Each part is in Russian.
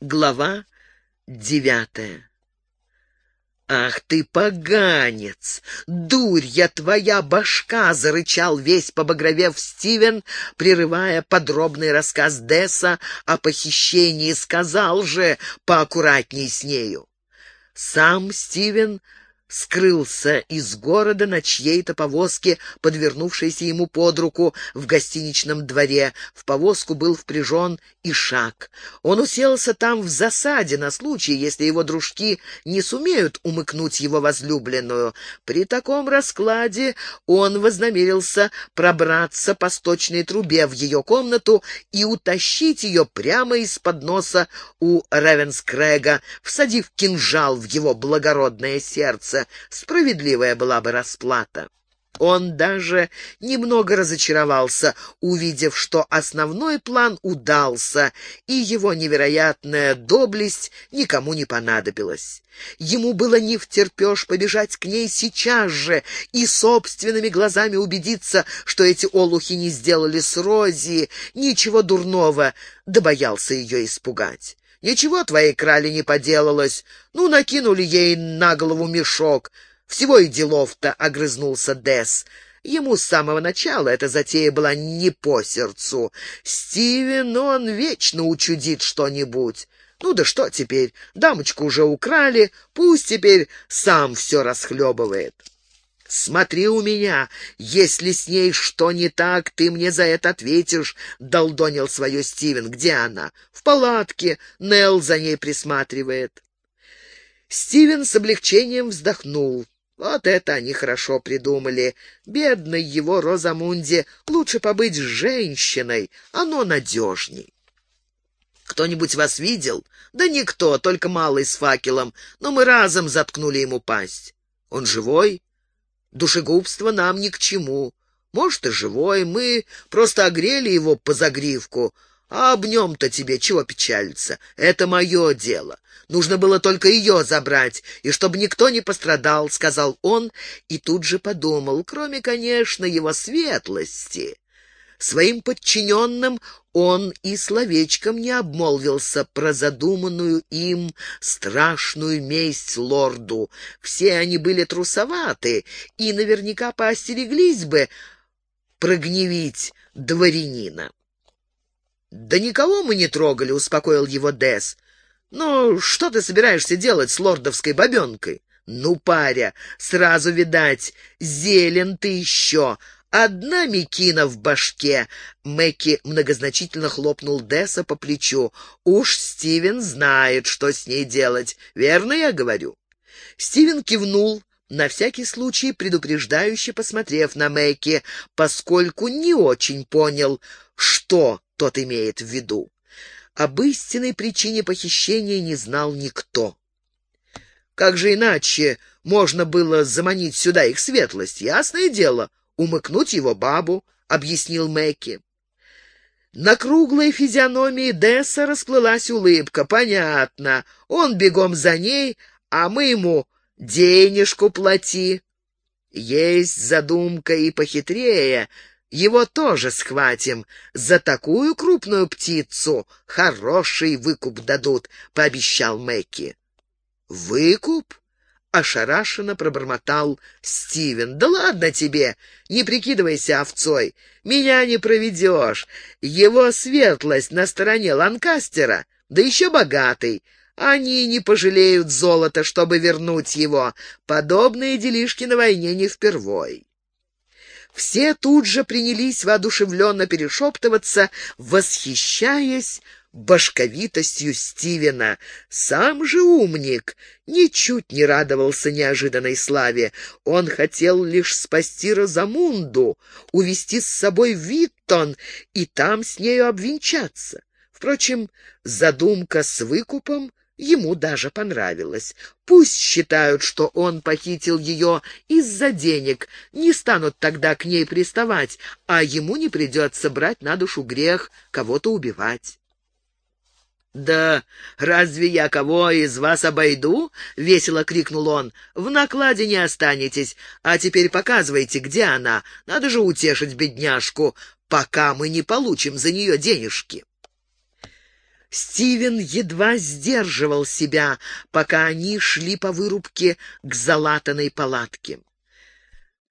Глава девятая «Ах ты, поганец! Дурья твоя башка!» — зарычал весь побагровев Стивен, прерывая подробный рассказ Десса о похищении. «Сказал же поаккуратней с нею!» Сам Стивен скрылся из города на чьей-то повозке, подвернувшейся ему под руку в гостиничном дворе. В повозку был впряжен и шаг. Он уселся там в засаде на случай, если его дружки не сумеют умыкнуть его возлюбленную. При таком раскладе он вознамерился пробраться по сточной трубе в ее комнату и утащить ее прямо из-под носа у Ревенскрега, всадив кинжал в его благородное сердце справедливая была бы расплата. Он даже немного разочаровался, увидев, что основной план удался, и его невероятная доблесть никому не понадобилась. Ему было не втерпешь побежать к ней сейчас же и собственными глазами убедиться, что эти олухи не сделали с Рози ничего дурного, да боялся ее испугать. Ничего твоей крали не поделалось. Ну, накинули ей на голову мешок. Всего и делов-то, — огрызнулся Дес. Ему с самого начала эта затея была не по сердцу. Стивен, он вечно учудит что-нибудь. Ну да что теперь, дамочку уже украли, пусть теперь сам все расхлебывает. «Смотри у меня! Если с ней что не так, ты мне за это ответишь!» — долдонил свое Стивен. «Где она?» «В палатке. Нелл за ней присматривает». Стивен с облегчением вздохнул. Вот это они хорошо придумали. Бедной его Розамунде лучше побыть женщиной, оно надежней. Кто-нибудь вас видел? Да никто, только малый с факелом, но мы разом заткнули ему пасть. Он живой? Душегубство нам ни к чему. Может, и живой, мы просто огрели его по загривку, а об нем-то тебе чего печалиться? Это мое дело. Нужно было только ее забрать, и чтобы никто не пострадал, — сказал он, и тут же подумал, кроме, конечно, его светлости. Своим подчиненным он и словечком не обмолвился про задуманную им страшную месть лорду. Все они были трусоваты и наверняка поостереглись бы прогневить дворянина. «Да никого мы не трогали», — успокоил его Дес. «Ну, что ты собираешься делать с лордовской бабенкой?» «Ну, паря, сразу видать, зелен ты еще, Одна мекина в башке. Мэкки многозначительно хлопнул Десса по плечу. Уж Стивен знает, что с ней делать. Верно я говорю? Стивен кивнул, на всякий случай предупреждающе посмотрев на Мэкки, поскольку не очень понял, что тот имеет в виду. Об истинной причине похищения не знал никто. Как же иначе можно было заманить сюда их светлость? Ясное дело, умыкнуть его бабу», — объяснил Мэкки. На круглой физиономии Десса расплылась улыбка. «Понятно. Он бегом за ней, а мы ему денежку плати. Есть задумка и похитрее. Его тоже схватим. За такую крупную птицу хороший выкуп дадут», — пообещал Мэкки. «Выкуп?» Ошарашенно пробормотал Стивен. «Да ладно тебе! Не прикидывайся овцой! Меня не проведешь! Его светлость на стороне Ланкастера, да еще богатый!» Они не пожалеют золота, чтобы вернуть его. Подобные делишки на войне не впервой. Все тут же принялись воодушевленно перешептываться, восхищаясь башковитостью Стивена. Сам же умник ничуть не радовался неожиданной славе. Он хотел лишь спасти Розамунду, увести с собой Виттон и там с нею обвенчаться. Впрочем, задумка с выкупом ему даже понравилась. Пусть считают, что он похитил ее из-за денег, не станут тогда к ней приставать, а ему не придется брать на душу грех, кого-то убивать. «Да разве я кого из вас обойду?» — весело крикнул он. «В накладе не останетесь. А теперь показывайте, где она. Надо же утешить бедняжку, пока мы не получим за нее денежки». Стивен едва сдерживал себя, пока они шли по вырубке к залатанной палатке.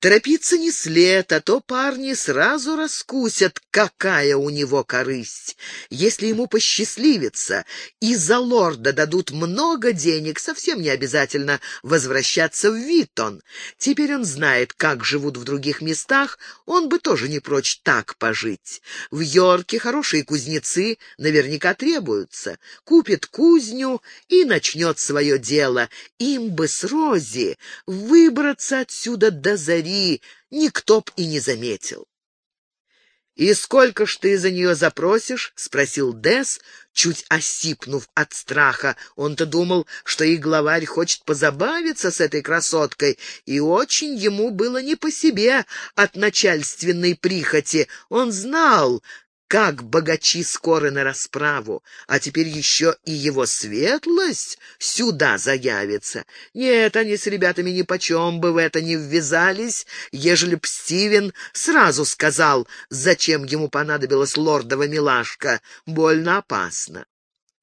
Торопиться не след, а то парни сразу раскусят, какая у него корысть. Если ему посчастливится и за лорда дадут много денег, совсем не обязательно возвращаться в Витон. Теперь он знает, как живут в других местах, он бы тоже не прочь так пожить. В Йорке хорошие кузнецы наверняка требуются. Купит кузню и начнет свое дело. Им бы с Рози выбраться отсюда до зари, земли никто б и не заметил. «И сколько ж ты за нее запросишь?» — спросил Дес, чуть осипнув от страха. Он-то думал, что и главарь хочет позабавиться с этой красоткой, и очень ему было не по себе от начальственной прихоти. Он знал, как богачи скоры на расправу, а теперь еще и его светлость сюда заявится. Нет, они с ребятами ни почем бы в это не ввязались, ежели б Стивен сразу сказал, зачем ему понадобилась лордова милашка. Больно опасно.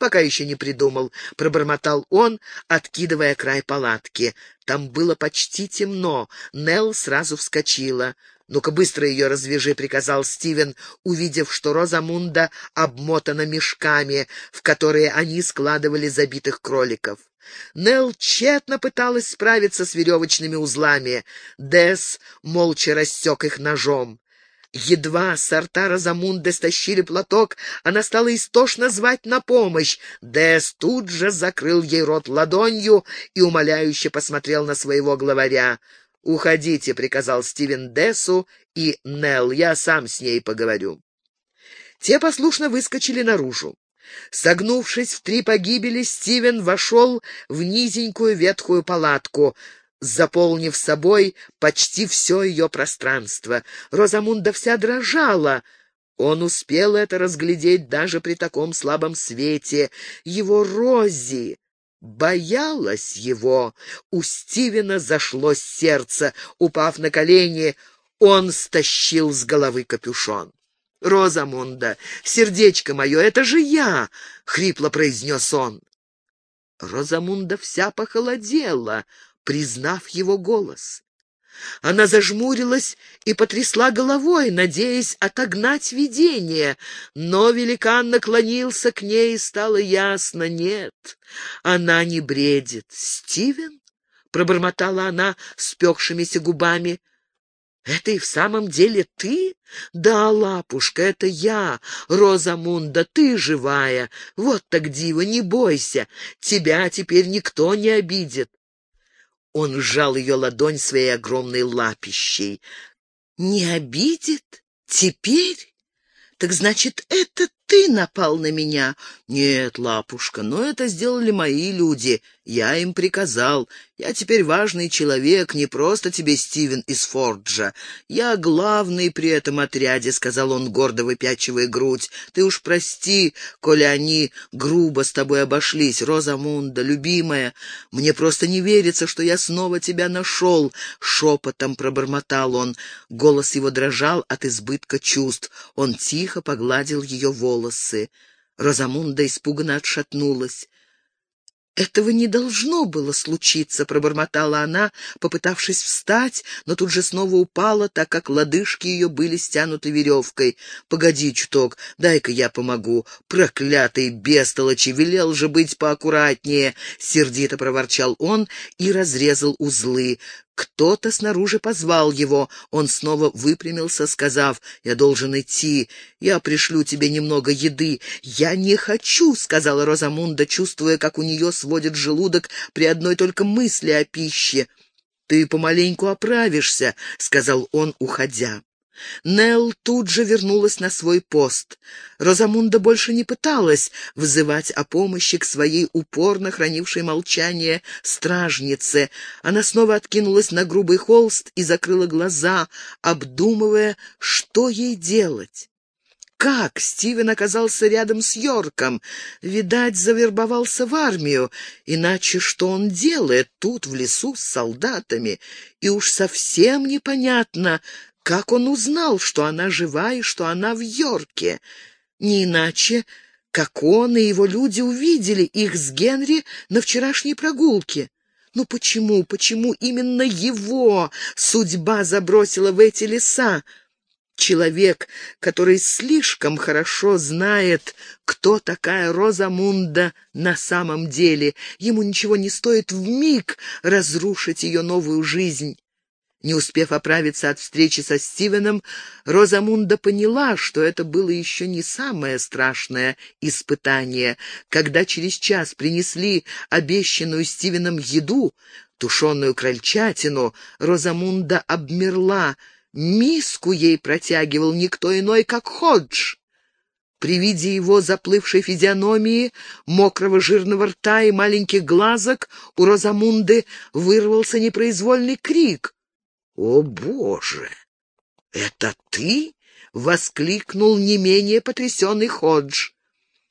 «Пока еще не придумал», — пробормотал он, откидывая край палатки. Там было почти темно. Нелл сразу вскочила. «Ну-ка, быстро ее развяжи», — приказал Стивен, увидев, что Розамунда обмотана мешками, в которые они складывали забитых кроликов. Нелл тщетно пыталась справиться с веревочными узлами. Дес молча рассек их ножом. Едва сорта Розамунды стащили платок, она стала истошно звать на помощь. Дес тут же закрыл ей рот ладонью и умоляюще посмотрел на своего главаря. «Уходите», — приказал Стивен Дессу и Нелл, «я сам с ней поговорю». Те послушно выскочили наружу. Согнувшись в три погибели, Стивен вошел в низенькую ветхую палатку, заполнив собой почти все ее пространство. Розамунда вся дрожала. Он успел это разглядеть даже при таком слабом свете. Его Рози боялась его. У Стивена зашло сердце. Упав на колени, он стащил с головы капюшон. «Розамунда, сердечко мое, это же я!» — хрипло произнес он. Розамунда вся похолодела, признав его голос. Она зажмурилась и потрясла головой, надеясь отогнать видение, но великан наклонился к ней, и стало ясно — нет, она не бредит. «Стивен?» — пробормотала она спекшимися губами. «Это и в самом деле ты? Да, лапушка, это я, Розамунда, ты живая. Вот так диво, не бойся, тебя теперь никто не обидит. Он сжал ее ладонь своей огромной лапищей. «Не обидит? Теперь? Так значит, это ты напал на меня?» «Нет, лапушка, но это сделали мои люди. Я им приказал. Я теперь важный человек, не просто тебе Стивен из Форджа. Я главный при этом отряде», — сказал он, гордо выпячивая грудь. «Ты уж прости, коли они грубо с тобой обошлись, Розамунда, любимая. Мне просто не верится, что я снова тебя нашел», — шепотом пробормотал он. Голос его дрожал от избытка чувств. Он тихо погладил ее волосы. Розамунда испуганно отшатнулась. «Этого не должно было случиться», — пробормотала она, попытавшись встать, но тут же снова упала, так как лодыжки ее были стянуты веревкой. «Погоди чуток, дай-ка я помогу. Проклятый бестолочи, велел же быть поаккуратнее!» — сердито проворчал он и разрезал узлы. Кто-то снаружи позвал его. Он снова выпрямился, сказав, «Я должен идти. Я пришлю тебе немного еды». «Я не хочу», — сказала Розамунда, чувствуя, как у нее сводит желудок при одной только мысли о пище. «Ты помаленьку оправишься», — сказал он, уходя. Нелл тут же вернулась на свой пост. Розамунда больше не пыталась вызывать о помощи к своей упорно хранившей молчание стражнице. Она снова откинулась на грубый холст и закрыла глаза, обдумывая, что ей делать. Как Стивен оказался рядом с Йорком? Видать, завербовался в армию. Иначе что он делает тут, в лесу, с солдатами? И уж совсем непонятно, как он узнал, что она жива и что она в Йорке? Не иначе, как он и его люди увидели их с Генри на вчерашней прогулке. Но почему, почему именно его судьба забросила в эти леса? Человек, который слишком хорошо знает, кто такая Розамунда на самом деле. Ему ничего не стоит в миг разрушить ее новую жизнь. Не успев оправиться от встречи со Стивеном, Розамунда поняла, что это было еще не самое страшное испытание. Когда через час принесли обещанную Стивеном еду, тушеную крольчатину, Розамунда обмерла. Миску ей протягивал никто иной, как Ходж. При виде его заплывшей физиономии, мокрого жирного рта и маленьких глазок у Розамунды вырвался непроизвольный крик — «О, Боже! Это ты?» — воскликнул не менее потрясенный Ходж.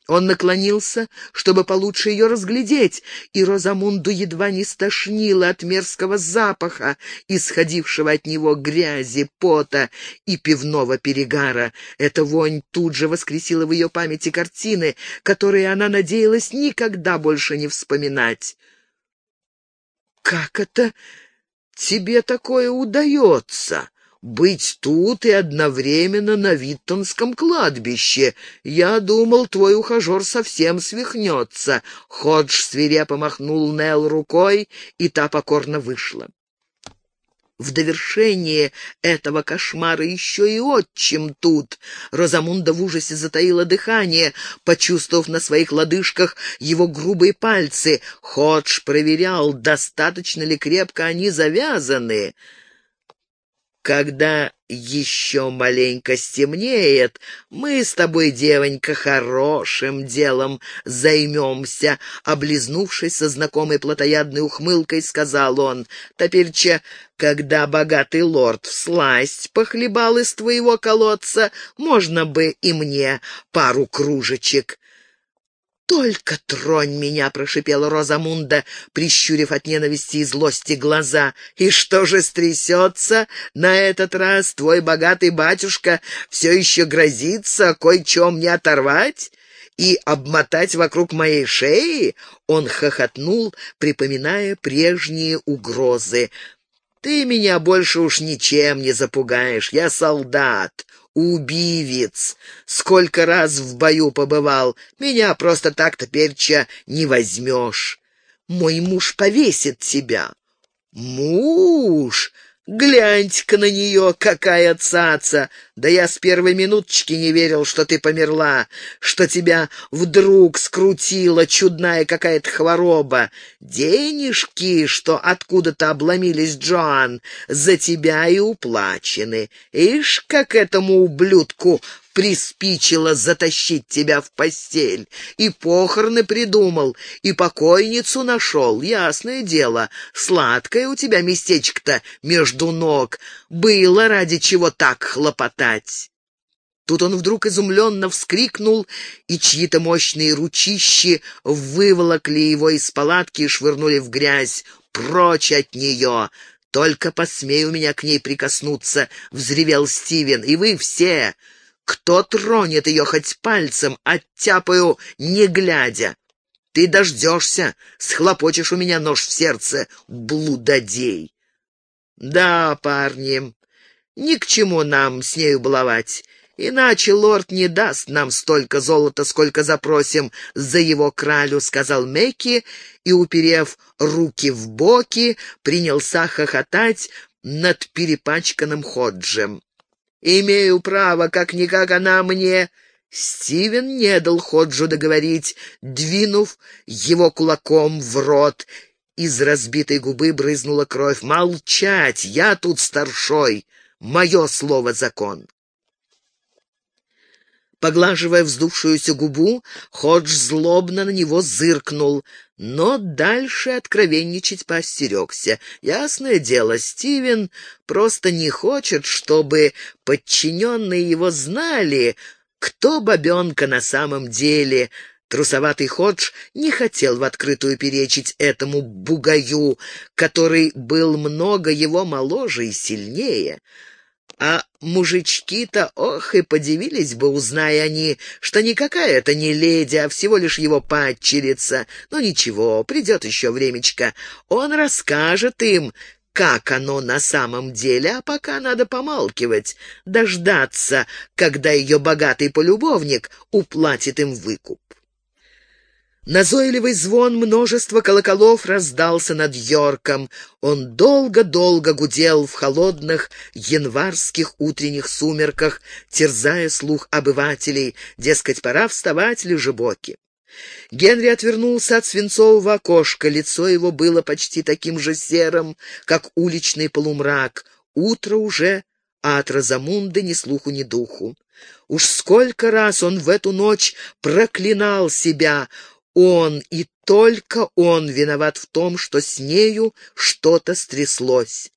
Он наклонился, чтобы получше ее разглядеть, и Розамунду едва не стошнило от мерзкого запаха, исходившего от него грязи, пота и пивного перегара. Эта вонь тут же воскресила в ее памяти картины, которые она надеялась никогда больше не вспоминать. «Как это тебе такое удается? Быть тут и одновременно на Виттонском кладбище. Я думал, твой ухажер совсем свихнется». Ходж свирепо махнул Нел рукой, и та покорно вышла. В довершение этого кошмара еще и отчим тут. Розамунда в ужасе затаила дыхание, почувствовав на своих лодыжках его грубые пальцы. Ходж проверял, достаточно ли крепко они завязаны. Когда еще маленько стемнеет, мы с тобой, девонька, хорошим делом займемся. Облизнувшись со знакомой плотоядной ухмылкой, сказал он, «Топерча, когда богатый лорд всласть похлебал из твоего колодца, можно бы и мне пару кружечек». «Только тронь меня!» — прошипела Розамунда, прищурив от ненависти и злости глаза. «И что же стрясется? На этот раз твой богатый батюшка все еще грозится кое-чем не оторвать?» и обмотать вокруг моей шеи?» Он хохотнул, припоминая прежние угрозы. «Ты меня больше уж ничем не запугаешь, я солдат, убивец. Сколько раз в бою побывал, меня просто так-то перча не возьмешь. Мой муж повесит тебя». «Муж!» Гляньте-ка на нее, какая цаца! Да я с первой минуточки не верил, что ты померла, что тебя вдруг скрутила чудная какая-то хвороба. Денежки, что откуда-то обломились, Джоан, за тебя и уплачены. Ишь, как этому ублюдку приспичило затащить тебя в постель. И похороны придумал, и покойницу нашел. Ясное дело, сладкое у тебя местечко-то между ног. Было ради чего так хлопотать. Тут он вдруг изумленно вскрикнул, и чьи-то мощные ручищи выволокли его из палатки и швырнули в грязь. «Прочь от нее! Только посмей у меня к ней прикоснуться!» — взревел Стивен. «И вы все! Кто тронет ее хоть пальцем, оттяпаю, не глядя. Ты дождешься, схлопочешь у меня нож в сердце, блудодей. Да, парни, ни к чему нам с нею баловать. «Иначе лорд не даст нам столько золота, сколько запросим за его кралю», — сказал Мекки, и, уперев руки в боки, принялся хохотать над перепачканным Ходжем. Имею право, как-никак она мне...» Стивен не дал Ходжу договорить, двинув его кулаком в рот. Из разбитой губы брызнула кровь. «Молчать! Я тут старшой! Мое слово — закон!» Поглаживая вздувшуюся губу, Ходж злобно на него зыркнул, но дальше откровенничать поостерегся. Ясное дело, Стивен просто не хочет, чтобы подчиненные его знали, кто бабенка на самом деле. Трусоватый Ходж не хотел в открытую перечить этому бугаю, который был много его моложе и сильнее. А мужички-то, ох, и подивились бы, узная они, что никакая это не леди, а всего лишь его падчерица. Но ничего, придет еще времечко. Он расскажет им, как оно на самом деле, а пока надо помалкивать, дождаться, когда ее богатый полюбовник уплатит им выкуп. Назойливый звон множества колоколов раздался над Йорком. Он долго-долго гудел в холодных январских утренних сумерках, терзая слух обывателей, дескать, пора вставать, лежебоки. Генри отвернулся от свинцового окошка, лицо его было почти таким же серым, как уличный полумрак. Утро уже, а от Розамунды ни слуху, ни духу. Уж сколько раз он в эту ночь проклинал себя, он и только он виноват в том, что с нею что-то стряслось.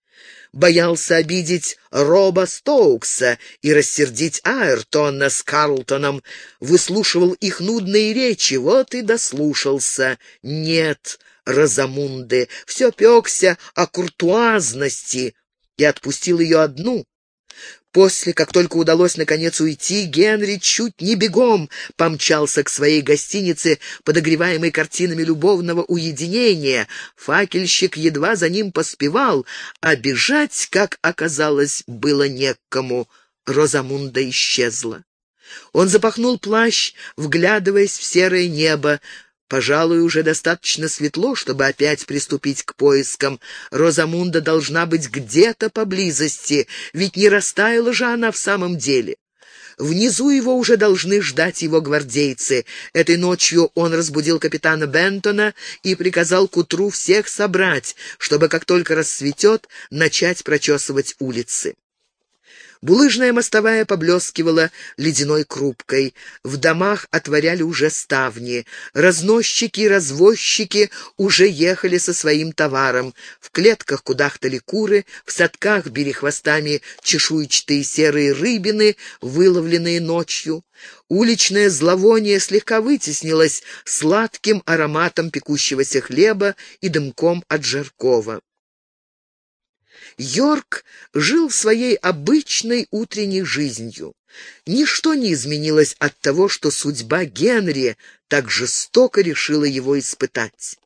Боялся обидеть Роба Стоукса и рассердить Айртона с Карлтоном, выслушивал их нудные речи, вот и дослушался. Нет, Розамунды, все пекся о куртуазности и отпустил ее одну, После, как только удалось наконец уйти, Генри чуть не бегом помчался к своей гостинице, подогреваемой картинами любовного уединения. Факельщик едва за ним поспевал, а бежать, как оказалось, было некому. Розамунда исчезла. Он запахнул плащ, вглядываясь в серое небо, Пожалуй, уже достаточно светло, чтобы опять приступить к поискам. Розамунда должна быть где-то поблизости, ведь не растаяла же она в самом деле. Внизу его уже должны ждать его гвардейцы. Этой ночью он разбудил капитана Бентона и приказал к утру всех собрать, чтобы, как только рассветет, начать прочесывать улицы. Булыжная мостовая поблескивала ледяной крупкой. В домах отворяли уже ставни. Разносчики и развозчики уже ехали со своим товаром. В клетках кудахтали куры, в садках били хвостами чешуйчатые серые рыбины, выловленные ночью. Уличное зловоние слегка вытеснилось сладким ароматом пекущегося хлеба и дымком от жаркого. Йорк жил своей обычной утренней жизнью. Ничто не изменилось от того, что судьба Генри так жестоко решила его испытать.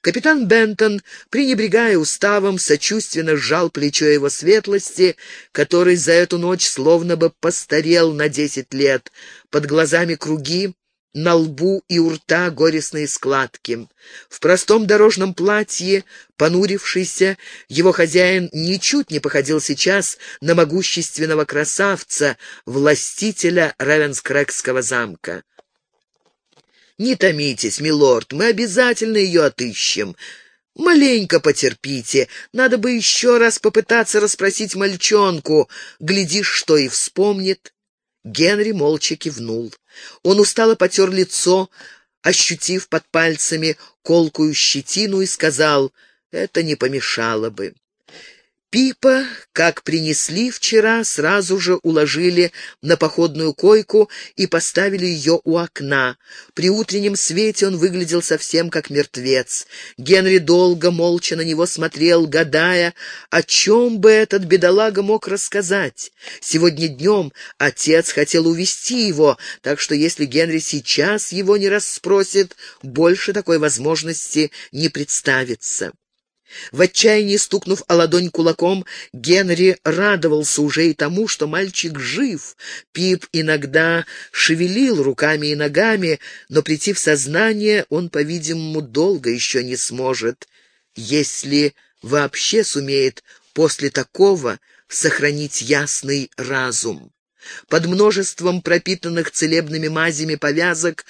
Капитан Бентон, пренебрегая уставом, сочувственно сжал плечо его светлости, который за эту ночь словно бы постарел на десять лет. Под глазами круги, на лбу и у рта горестные складки. В простом дорожном платье, понурившийся, его хозяин ничуть не походил сейчас на могущественного красавца, властителя Равенскрэгского замка. «Не томитесь, милорд, мы обязательно ее отыщем. Маленько потерпите, надо бы еще раз попытаться расспросить мальчонку, глядишь, что и вспомнит». Генри молча кивнул. Он устало потер лицо, ощутив под пальцами колкую щетину, и сказал, «Это не помешало бы». Пипа, как принесли вчера, сразу же уложили на походную койку и поставили ее у окна. При утреннем свете он выглядел совсем как мертвец. Генри долго, молча на него смотрел, гадая, о чем бы этот бедолага мог рассказать. Сегодня днем отец хотел увести его, так что если Генри сейчас его не расспросит, больше такой возможности не представится. В отчаянии стукнув о ладонь кулаком, Генри радовался уже и тому, что мальчик жив. Пип иногда шевелил руками и ногами, но прийти в сознание он, по-видимому, долго еще не сможет, если вообще сумеет после такого сохранить ясный разум. Под множеством пропитанных целебными мазями повязок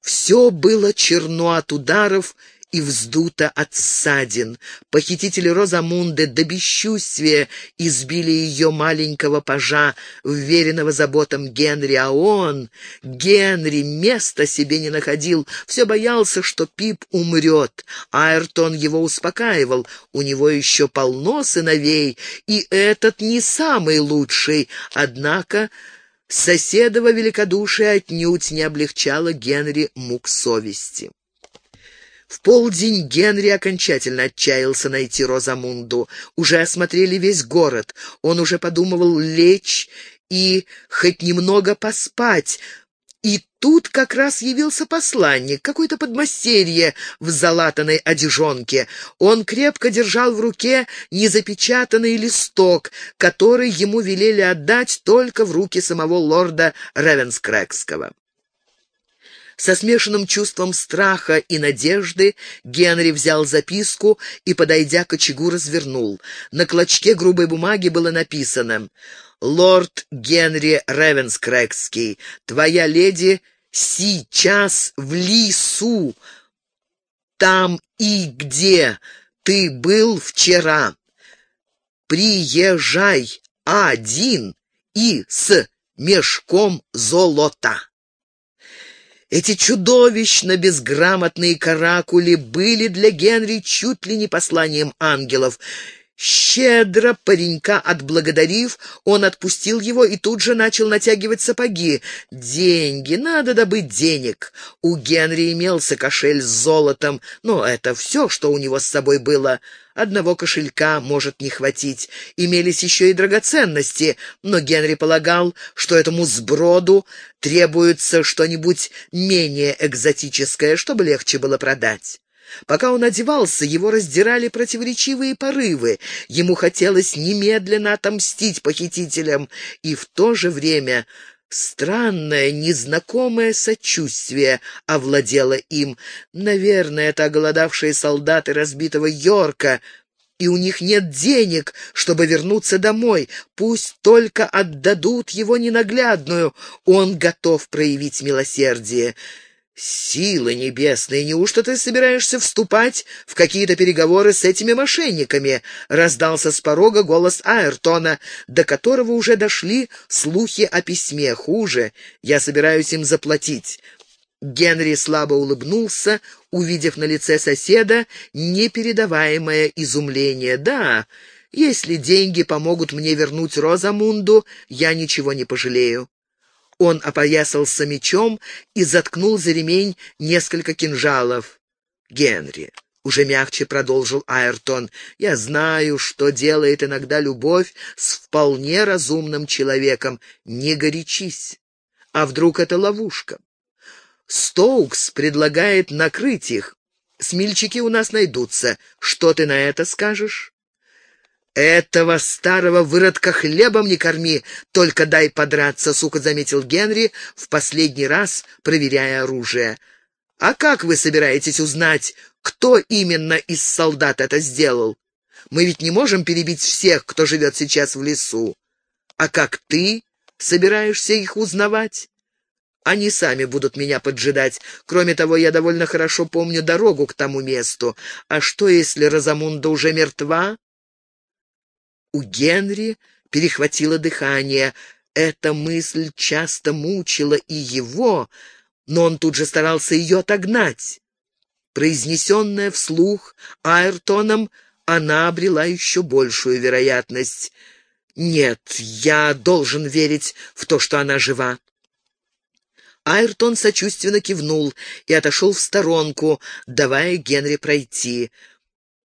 все было черно от ударов и вздута от ссадин. Похитители Розамунды до бесчувствия избили ее маленького пажа, вверенного заботам Генри, а он, Генри, места себе не находил, все боялся, что Пип умрет. Айртон его успокаивал, у него еще полно сыновей, и этот не самый лучший, однако... Соседово великодушие отнюдь не облегчало Генри мук совести. В полдень Генри окончательно отчаялся найти Розамунду. Уже осмотрели весь город. Он уже подумывал лечь и хоть немного поспать, и тут как раз явился посланник, какой-то подмастерье в залатанной одежонке. Он крепко держал в руке незапечатанный листок, который ему велели отдать только в руки самого лорда Ревенскрэгского. Со смешанным чувством страха и надежды Генри взял записку и, подойдя к очагу, развернул. На клочке грубой бумаги было написано лорд Генри Ревенскрэгский, твоя леди сейчас в лесу, там и где ты был вчера. Приезжай один и с мешком золота. Эти чудовищно безграмотные каракули были для Генри чуть ли не посланием ангелов. Щедро паренька отблагодарив, он отпустил его и тут же начал натягивать сапоги. Деньги, надо добыть денег. У Генри имелся кошель с золотом, но это все, что у него с собой было. Одного кошелька может не хватить. Имелись еще и драгоценности, но Генри полагал, что этому сброду требуется что-нибудь менее экзотическое, чтобы легче было продать. Пока он одевался, его раздирали противоречивые порывы. Ему хотелось немедленно отомстить похитителям, и в то же время странное, незнакомое сочувствие овладело им. Наверное, это оголодавшие солдаты разбитого Йорка, и у них нет денег, чтобы вернуться домой. Пусть только отдадут его ненаглядную. Он готов проявить милосердие. «Силы небесные, неужто ты собираешься вступать в какие-то переговоры с этими мошенниками?» — раздался с порога голос Айртона, до которого уже дошли слухи о письме. «Хуже, я собираюсь им заплатить». Генри слабо улыбнулся, увидев на лице соседа непередаваемое изумление. «Да, если деньги помогут мне вернуть Розамунду, я ничего не пожалею». Он опоясался мечом и заткнул за ремень несколько кинжалов. «Генри», — уже мягче продолжил Айртон, — «я знаю, что делает иногда любовь с вполне разумным человеком. Не горячись. А вдруг это ловушка? Стоукс предлагает накрыть их. Смельчаки у нас найдутся. Что ты на это скажешь?» «Этого старого выродка хлебом не корми, только дай подраться», — сука заметил Генри, в последний раз проверяя оружие. «А как вы собираетесь узнать, кто именно из солдат это сделал? Мы ведь не можем перебить всех, кто живет сейчас в лесу. А как ты собираешься их узнавать?» Они сами будут меня поджидать. Кроме того, я довольно хорошо помню дорогу к тому месту. А что, если Розамунда уже мертва? У Генри перехватило дыхание. Эта мысль часто мучила и его, но он тут же старался ее отогнать. Произнесенная вслух Айртоном, она обрела еще большую вероятность. «Нет, я должен верить в то, что она жива». Айртон сочувственно кивнул и отошел в сторонку, давая Генри пройти.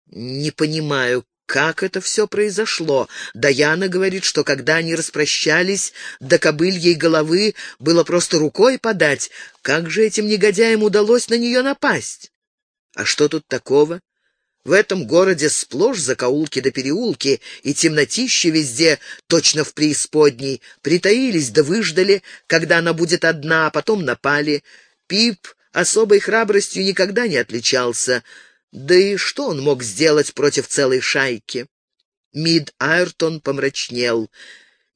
«Не понимаю, как это все произошло? Даяна говорит, что когда они распрощались, до кобыльей головы было просто рукой подать. Как же этим негодяям удалось на нее напасть? А что тут такого? В этом городе сплошь закоулки да переулки, и темнотище везде, точно в преисподней. Притаились да выждали, когда она будет одна, а потом напали. Пип особой храбростью никогда не отличался. Да и что он мог сделать против целой шайки? Мид Айртон помрачнел.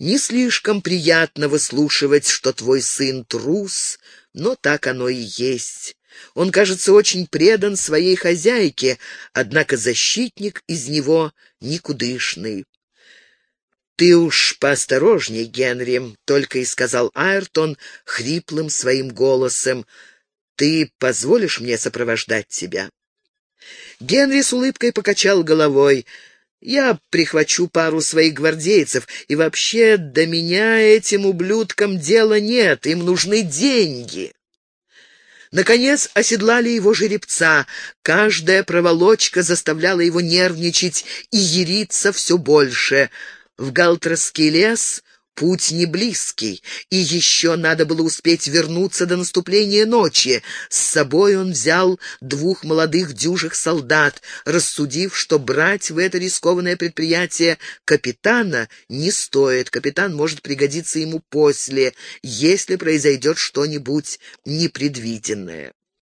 Не слишком приятно выслушивать, что твой сын трус, но так оно и есть. Он, кажется, очень предан своей хозяйке, однако защитник из него никудышный. «Ты уж поосторожней, Генри», — только и сказал Айртон хриплым своим голосом. «Ты позволишь мне сопровождать тебя?» Генри с улыбкой покачал головой. «Я прихвачу пару своих гвардейцев, и вообще до меня этим ублюдкам дела нет, им нужны деньги». Наконец оседлали его жеребца. Каждая проволочка заставляла его нервничать и яриться все больше. В Галтросский лес Путь не близкий, и еще надо было успеть вернуться до наступления ночи. С собой он взял двух молодых дюжих солдат, рассудив, что брать в это рискованное предприятие капитана не стоит. Капитан может пригодиться ему после, если произойдет что-нибудь непредвиденное.